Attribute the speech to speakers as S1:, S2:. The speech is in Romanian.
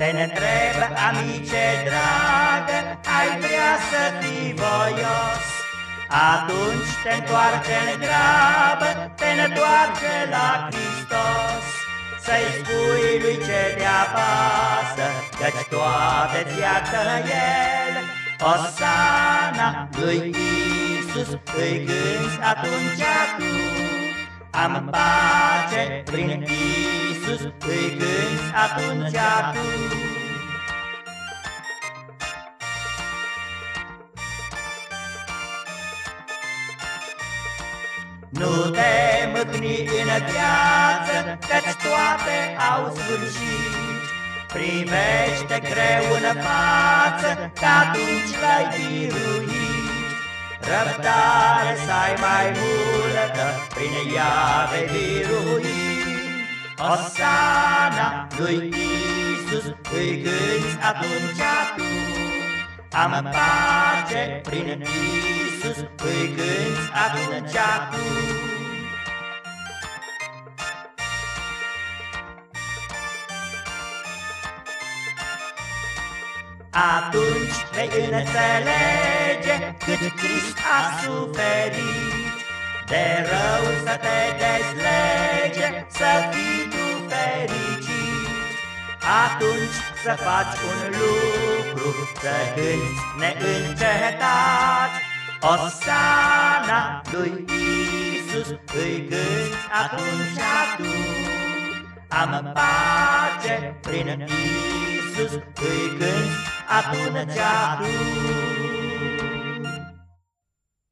S1: Te întrebă, amice dragă, ai vrea să fii voios? Atunci te întoarce în grabă, te întoarce la Hristos. Să-i spui lui ce te pasă, căci toate ți iartă El. Osana lui Iisus îi gânzi atunci tu. Am pace prin Iisus îi gânzi atunci tu. Nu te mâcni în viață, căci toate au sfârșit. Privește greu în față, că atunci l-ai biruit. Răbdare să ai mai multă, prin ea vei birui. Osana lui Iisus îi gânzi atunci tu. Am pace prin Iisus îi gânzi atunci tu. Atunci vei înțelege cât Crist a suferit, De rău să te dezlege, să fii tu fericit. Atunci să faci un lucru, să gânzi neîncetat, Osana lui Isus îi gânzi atunci tu. Am pace prin Isus îi gânzi atunci tu.